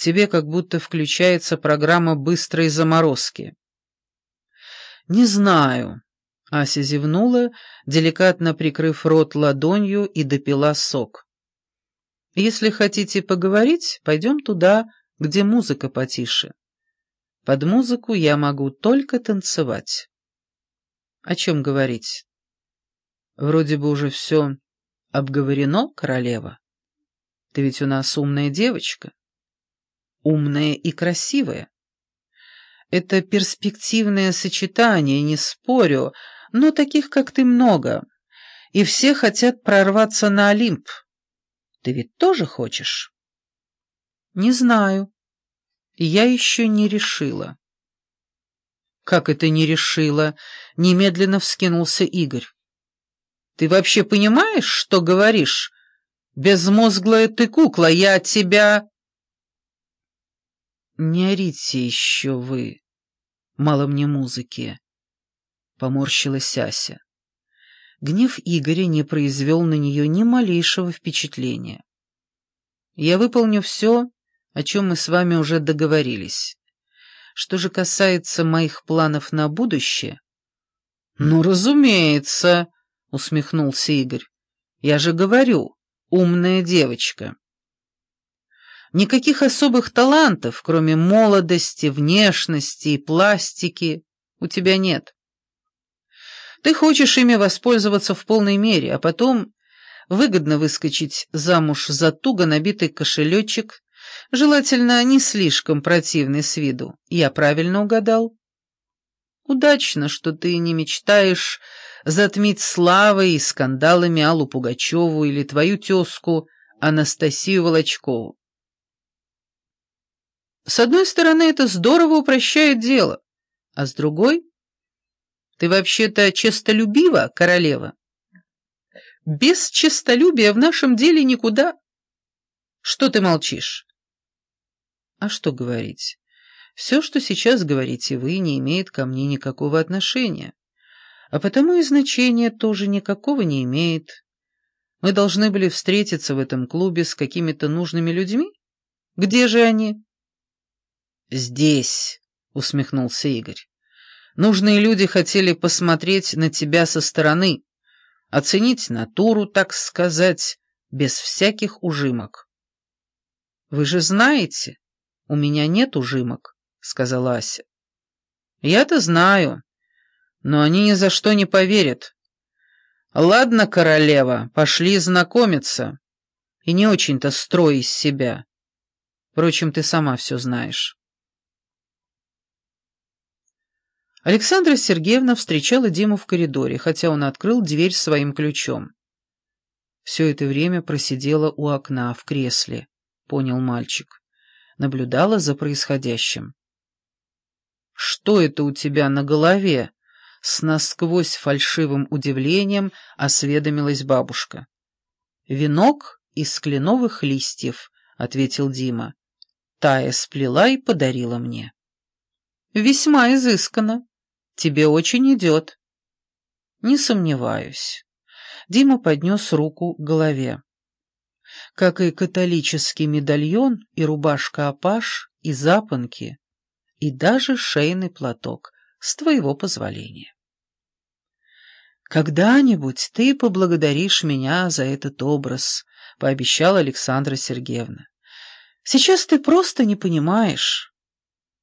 тебе как будто включается программа быстрой заморозки. «Не знаю», — Ася зевнула, деликатно прикрыв рот ладонью и допила сок. «Если хотите поговорить, пойдем туда, где музыка потише. Под музыку я могу только танцевать». «О чем говорить?» «Вроде бы уже все обговорено, королева. Ты ведь у нас умная девочка. Умная и красивая. Это перспективное сочетание, не спорю, но таких, как ты, много. И все хотят прорваться на Олимп. Ты ведь тоже хочешь? Не знаю. Я еще не решила. Как это не решила? Немедленно вскинулся Игорь. Ты вообще понимаешь, что говоришь? Безмозглая ты кукла, я тебя... Не орите еще вы. Мало мне музыки. Поморщилась Ася. Гнев Игоря не произвел на нее ни малейшего впечатления. Я выполню все, о чем мы с вами уже договорились. Что же касается моих планов на будущее... Ну, разумеется, усмехнулся Игорь. Я же говорю, умная девочка. Никаких особых талантов, кроме молодости, внешности и пластики, у тебя нет. Ты хочешь ими воспользоваться в полной мере, а потом выгодно выскочить замуж за туго набитый кошелечек, желательно не слишком противный с виду. Я правильно угадал? Удачно, что ты не мечтаешь затмить славой и скандалами Аллу Пугачеву или твою тезку Анастасию Волочкову. С одной стороны, это здорово упрощает дело, а с другой... Ты вообще-то честолюбива, королева? Без честолюбия в нашем деле никуда. Что ты молчишь? А что говорить? Все, что сейчас говорите вы, не имеет ко мне никакого отношения. А потому и значения тоже никакого не имеет. Мы должны были встретиться в этом клубе с какими-то нужными людьми? Где же они? «Здесь», — усмехнулся Игорь. «Нужные люди хотели посмотреть на тебя со стороны, оценить натуру, так сказать, без всяких ужимок». «Вы же знаете, у меня нет ужимок», — сказала Ася. «Я-то знаю, но они ни за что не поверят. Ладно, королева, пошли знакомиться. И не очень-то строй из себя. Впрочем, ты сама все знаешь». Александра Сергеевна встречала Диму в коридоре, хотя он открыл дверь своим ключом. Все это время просидела у окна, в кресле, понял мальчик. Наблюдала за происходящим. «Что это у тебя на голове?» С насквозь фальшивым удивлением осведомилась бабушка. «Венок из кленовых листьев», — ответил Дима. Тая сплела и подарила мне. «Весьма изысканно», Тебе очень идет». «Не сомневаюсь». Дима поднес руку к голове. Как и католический медальон, и рубашка-апаш, и запонки, и даже шейный платок, с твоего позволения. «Когда-нибудь ты поблагодаришь меня за этот образ», — пообещала Александра Сергеевна. «Сейчас ты просто не понимаешь».